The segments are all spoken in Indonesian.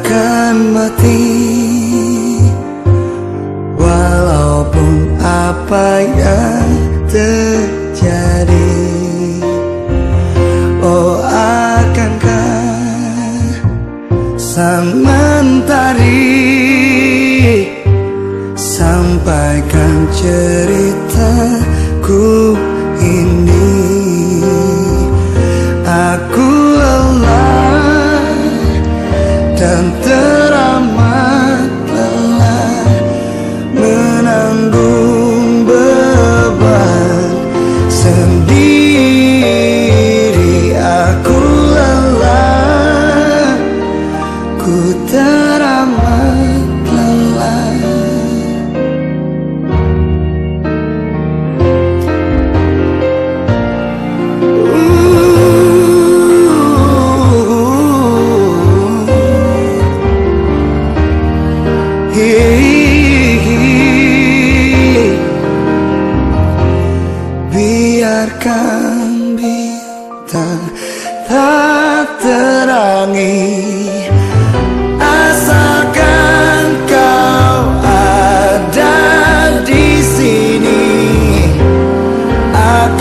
akan mati. Walaupun apa yang terjadi Oh akankah sang mentari Sampaikan ceritaku?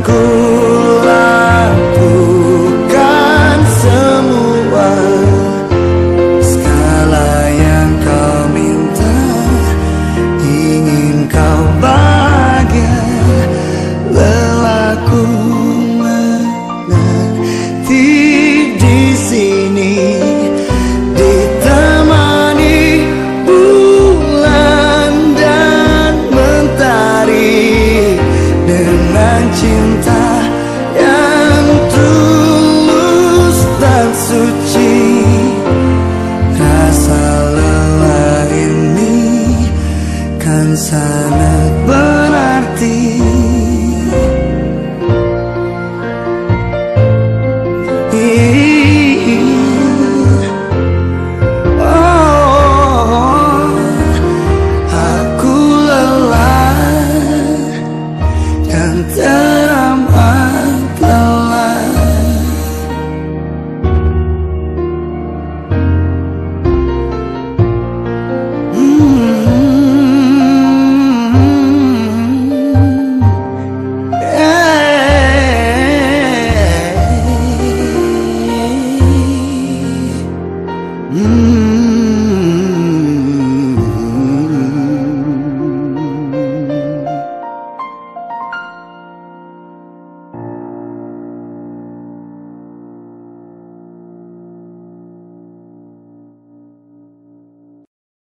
go. 嗯。